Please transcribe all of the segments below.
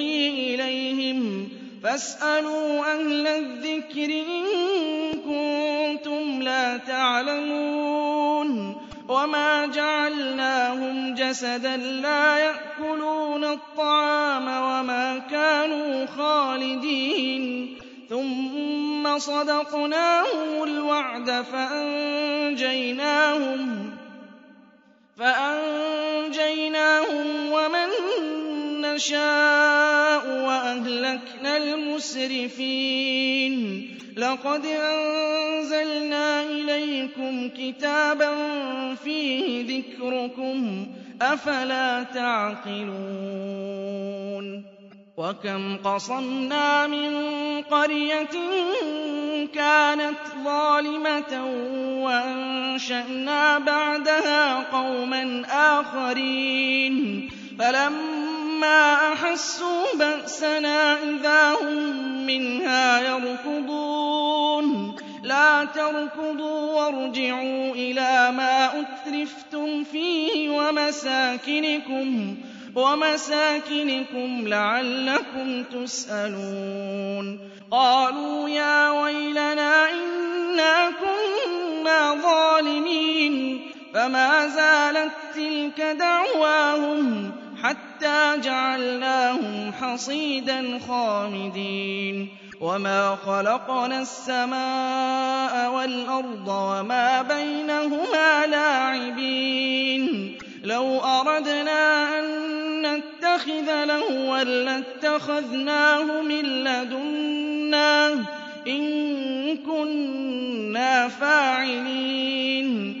نوحي إليهم فاسألوا أهل الذكر إن كنتم لا تعلمون وما جعلناهم جسدا لا يأكلون الطعام وما كانوا خالدين ثم صدقناهم الوعد فأنجيناهم فأنجيناهم ومن نشاء وأهلكنا المسرفين. لقد أنزلنا إليكم كتابا فيه ذكركم أفلا تعقلون. وكم قصمنا من قرية كانت ظالمة وأنشأنا بعدها قوما آخرين. فلما أحسوا بأسنا إذا هم منها يركضون. لا تركضوا وارجعوا إلى ما أترفتم فيه ومساكنكم ومساكنكم لعلكم تسألون. قالوا يا ويلنا إنا كنا ظالمين فما زالت تلك دعواهم حتى جعلناهم حصيدا خامدين. وما خلقنا السماء والأرض وما بينهما لاعبين. لو أردنا أن نتخذ لهوا لاتخذناه من لدنا. إن كنا فاعلين.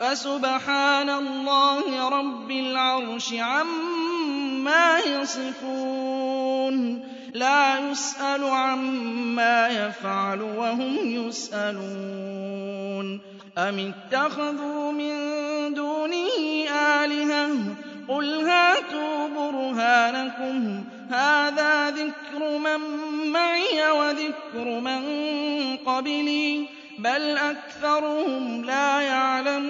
فسبحان الله رب العرش عما يصفون. لا يسأل عما يفعل وهم يسألون. أم اتخذوا من دونه آلهة؟ قل هاتوا برهانكم. هذا ذكر من معي وذكر من قبلي. بل أكثرهم لا يعلمون.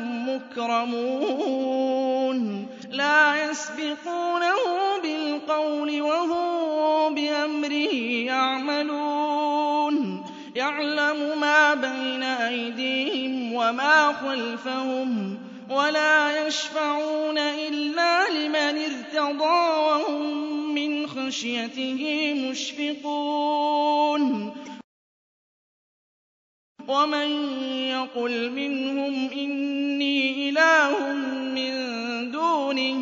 مُّكْرَمُونَ لَا يَسْبِقُونَهُ بِالْقَوْلِ وَهُم بِأَمْرِهِ يَعْمَلُونَ. يَعْلَمُ مَا بَيْنَ أَيْدِيهِمْ وَمَا خَلْفَهُمْ وَلَا يَشْفَعُونَ إِلَّا لِمَنِ ارْتَضَىٰ وَهُم مِّنْ خَشْيَتِهِ مُشْفِقُونَ. وَمَن يَقُلْ مِنْهُمْ إِنِّي إِلَٰهٌ مِّن دُونِهِ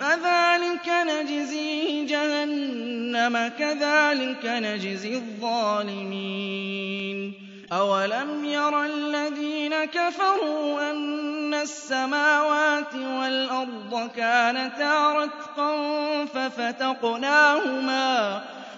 فَذَٰلِكَ نَجْزِيهِ جَهَنَّمَ كَذَٰلِكَ نَجْزِي الظَّالِمِينَ. أَوَلَمْ يَرَ الَّذِينَ كَفَرُوا أَنَّ السَّمَاوَاتِ وَالْأَرْضَ كَانَتَا رَتْقًا فَفَتَقْنَاهُمَا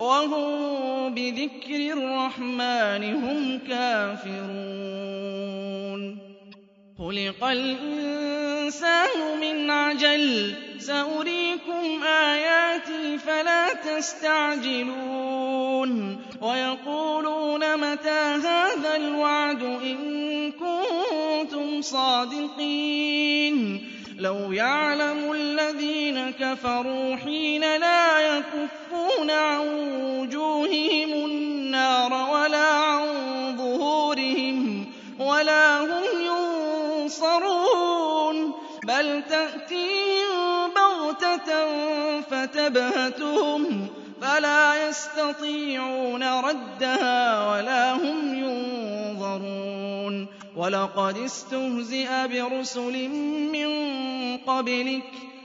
وَهُم بِذِكْرِ الرَّحْمَٰنِ هُمْ كَافِرُونَ خُلِقَ الْإِنسَانُ مِنْ عَجَلٍ ۚ سَأُرِيكُمْ آيَاتِي فَلَا تَسْتَعْجِلُونِ وَيَقُولُونَ مَتَىٰ هَٰذَا الْوَعْدُ إِن كُنتُمْ صَادِقِينَ لَوْ يَعْلَمُ الَّذِينَ كَفَرُوا حِينَ لَا يَكُفُّونَ عَن وُجُوهِهِمُ النَّارَ وَلَا عَن ظُهُورِهِمْ وَلَا هُمْ يُنصَرُونَ بَلْ تَأْتِيهِم بَغْتَةً فَتَبْهَتُهُمْ فَلَا يَسْتَطِيعُونَ رَدَّهَا وَلَا هُمْ يُنظَرُونَ وَلَقَدِ اسْتُهْزِئَ بِرُسُلٍ مِّن قَبْلِكَ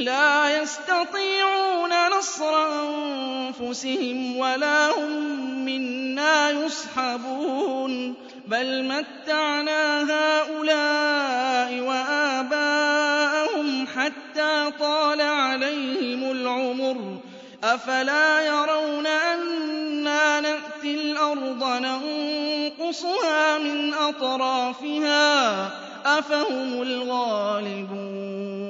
لَا يَسْتَطِيعُونَ نَصْرَ أَنفُسِهِمْ وَلَا هُم مِّنَّا يُصْحَبُونَ بَلْ مَتَّعْنَا هَٰؤُلَاءِ وَآبَاءَهُمْ حَتَّىٰ طَالَ عَلَيْهِمُ الْعُمُرُ ۗ. أَفَلَا يَرَوْنَ أَنَّا نَأْتِي الْأَرْضَ نَنقُصُهَا مِنْ أَطْرَافِهَا ۚ؟ أَفَهُمُ الْغَالِبُونَ.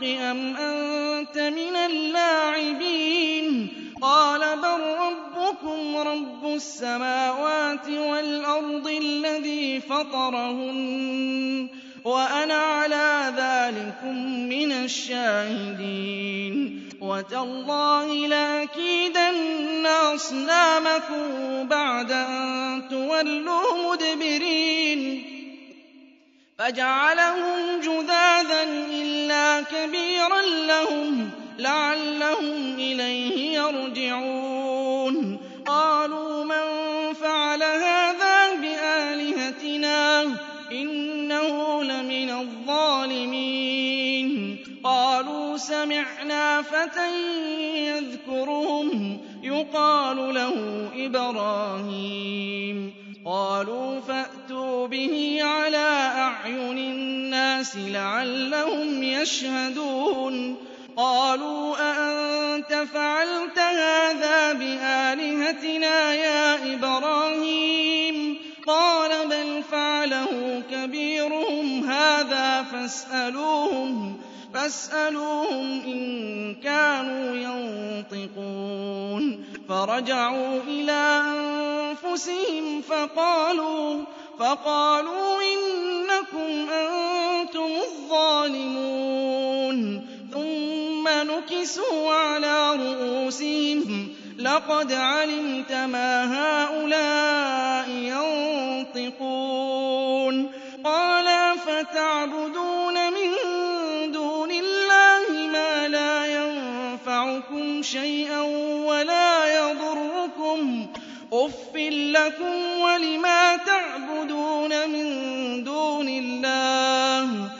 بِالْحَقِّ أَمْ أَنتَ مِنَ اللَّاعِبِينَ؟ قَالَ بَل رَّبُّكُمْ رَبُّ السَّمَاوَاتِ وَالْأَرْضِ الَّذِي فَطَرَهُنَّ وَأَنَا عَلَىٰ ذَٰلِكُم مِّنَ الشَّاهِدِينَ. وَتَاللَّهِ لَأَكِيدَنَّ أَصْنَامَكُم بَعْدَ أَن تُوَلُّوا مُدْبِرِينَ. فَجَعَلَهُمْ كَبِيرًا لَّهُمْ لَعَلَّهُمْ إِلَيْهِ يَرْجِعُونَ. قَالُوا مَن فَعَلَ هَٰذَا بِآلِهَتِنَا إِنَّهُ لَمِنَ الظَّالِمِينَ. قَالُوا سَمِعْنَا فَتًى يَذْكُرُهُمْ يُقَالُ لَهُ إِبْرَاهِيمُ. قَالُوا فَأْتُوا بِهِ عَلَىٰ أَعْيُنِ النَّاسِ لَعَلَّهُمْ يَشْهَدُونَ. قَالُوا أَأَنتَ فَعَلْتَ هَٰذَا بِآلِهَتِنَا يَا إِبْرَاهِيمُ؟ قَالَ بَلْ فَعَلَهُ كَبِيرُهُمْ هَٰذَا فَاسْأَلُوهُمْ إِن كَانُوا يَنطِقُونَ. فَرَجَعُوا إِلَىٰ أَنفُسِهِمْ فَقَالُوا إِنَّكُمْ أَنتُمُ الظَّالِمُونَ. ثُمَّ نُكِسُوا عَلَىٰ رُءُوسِهِمْ لَقَدْ عَلِمْتَ مَا هَٰؤُلَاءِ يَنطِقُونَ. قَالَ أَفَتَعْبُدُونَ مِن دُونِ اللَّهِ مَا لَا يَنفَعُكُمْ شَيْئًا وَلَا يَضُرُّكُمْ ۖ. أُفٍّ لَّكُمْ وَلِمَا تَعْبُدُونَ مِن دُونِ اللَّهِ ۖ.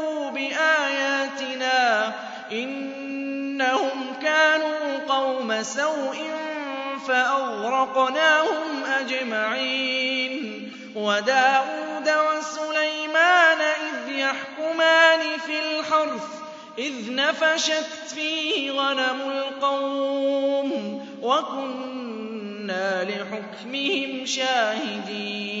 بِآيَاتِنَا ۚ إِنَّهُمْ كَانُوا قَوْمَ سَوْءٍ فَأَغْرَقْنَاهُمْ أَجْمَعِينَ وَدَاوُودَ وَسُلَيْمَانَ إِذْ يَحْكُمَانِ فِي الْحَرْثِ إِذْ نَفَشَتْ فِيهِ غَنَمُ الْقَوْمِ وَكُنَّا لِحُكْمِهِمْ شَاهِدِينَ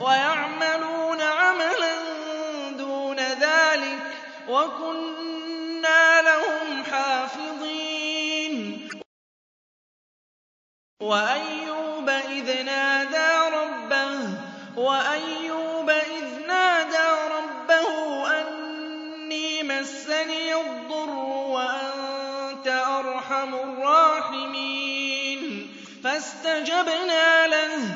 وَيَعْمَلُونَ عَمَلًا دُونَ ذَٰلِكَ ۖ وَكُنَّا لَهُمْ حَافِظِينَ. وَأَيُّوبَ إِذْ نَادَىٰ رَبَّهُ أَنِّي مَسَّنِيَ الضُّرُّ وَأَنتَ أَرْحَمُ الرَّاحِمِينَ. فَاسْتَجَبْنَا لَهُ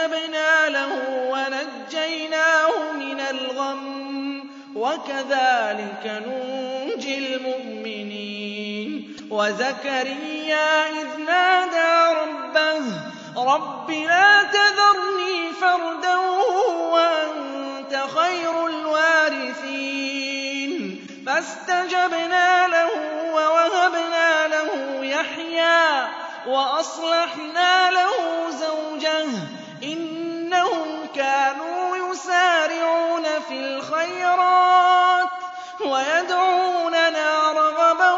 فَاسْتَجَبْنَا لَهُ وَنَجَّيْنَاهُ مِنَ الْغَمِّ ۚ وَكَذَٰلِكَ نُنجِي الْمُؤْمِنِينَ وَزَكَرِيَّا إِذْ نَادَىٰ رَبَّهُ رَبِّ لَا تَذَرْنِي فَرْدًا وَأَنتَ خَيْرُ الْوَارِثِينَ فَاسْتَجَبْنَا لَهُ وَوَهَبْنَا لَهُ يَحْيَىٰ وَأَصْلَحْنَا لَهُ زَوْجَهُ ۚ فِي الْخَيْرَاتِ وَيَدْعُونَنَا رَغَبًا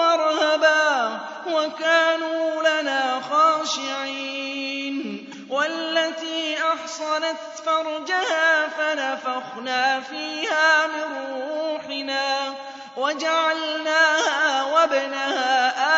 وَرَهَبًا وَكَانُوا لَنَا خَاشِعِينَ وَالَّتِي أَحْصَنَتْ فَرْجَهَا فَنَفَخْنَا فِيهَا مِن رُّوحِنَا وَجَعَلْنَاهَا وَابْنَهَا آيَةً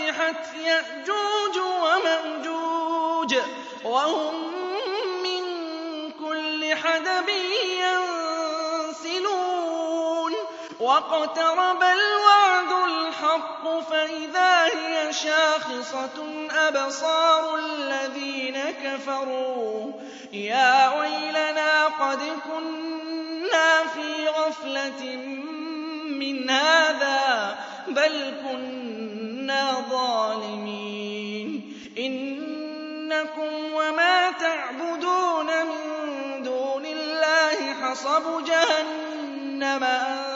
فُتِحَتْ يَأْجُوجُ الْبُرُوجِ وَهُم مِّن كُلِّ حَدَبٍ يَنسِلُونَ وَاقْتَرَبَ الْوَعْدُ الْحَقُّ فَإِذَا هِيَ شَاخِصَةٌ أَبْصَارُ الَّذِينَ كَفَرُوا يَا وَيْلَنَا قَدْ كُنَّا فِي غَفْلَةٍ مِّنْ هَٰذَا بَلْ كُنَّا ظَالِمِينَ. إِنَّكُمْ وَمَا تَعْبُدُونَ مِن دُونِ اللَّهِ حَصَبُ جَهَنَّمَ.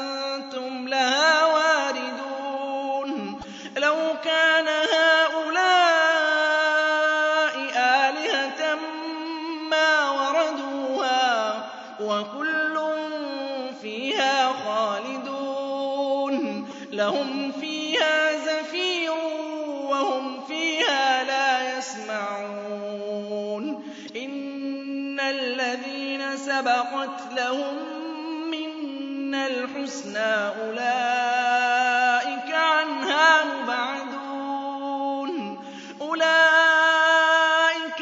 الْحُسْنَىٰ أُولَٰئِكَ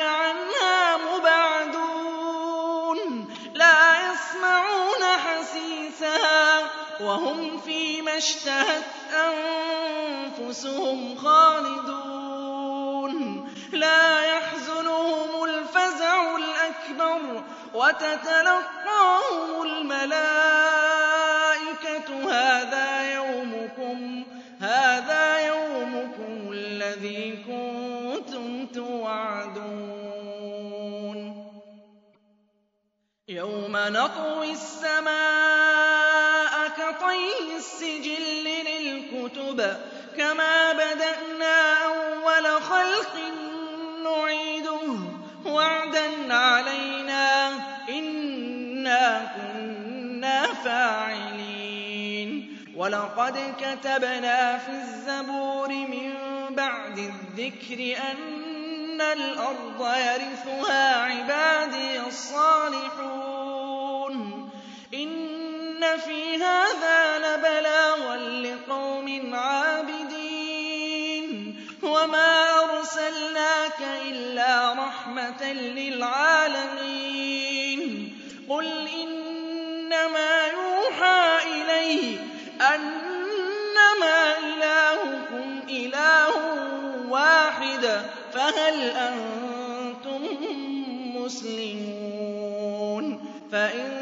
عَنْهَا مُبْعَدُونَ لَا يَسْمَعُونَ حَسِيسَهَا وَهُمْ فِي مَا اشْتَهَتْ أَنفُسُهُمْ خَالِدُونَ لَا يَحْزُنُهُمُ الْفَزَعُ الْأَكْبَرُ وَتَتَلَقَّاهُمُ الْمَلَائِكَةُ يَوْمَ نَطْوِي السَّمَاءَ كَطَيِّ السِّجِلِّ لِلْكُتُبِ كَمَا بَدَأْنَا أَوَّلَ خَلْقٍ نُّعِيدُهُ وَعْدًا عَلَيْنَا ۚ إِنَّا كُنَّا فَاعِلِينَ. وَلَقَدْ كَتَبْنَا فِي الزَّبُورِ مِن بَعْدِ الذِّكْرِ أَنَّ الْأَرْضَ يَرِثُهَا عِبَادِيَ الصَّالِحُونَ. إِنَّ فِي هَٰذَا لَبَلَاغًا لِّقَوْمٍ عَابِدِينَ وَمَا أَرْسَلْنَاكَ إِلَّا رَحْمَةً لِّلْعَالَمِينَ قُلْ إِنَّمَا يُوحَىٰ إِلَيَّ أَنَّمَا إِلَٰهُكُمْ إِلَٰهٌ وَاحِدٌ فَهَلْ أَنتُم مُّسْلِمُونَ فَإِن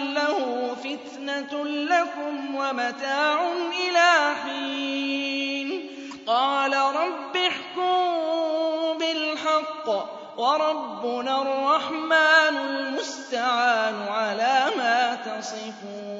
فِتْنَةٌ لَّكُمْ وَمَتَاعٌ إِلَىٰ حِينٍ. قَالَ رَبِّ احْكُم بِالْحَقِّ ۗ وَرَبُّنَا الرَّحْمَٰنُ الْمُسْتَعَانُ عَلَىٰ مَا تَصِفُونَ.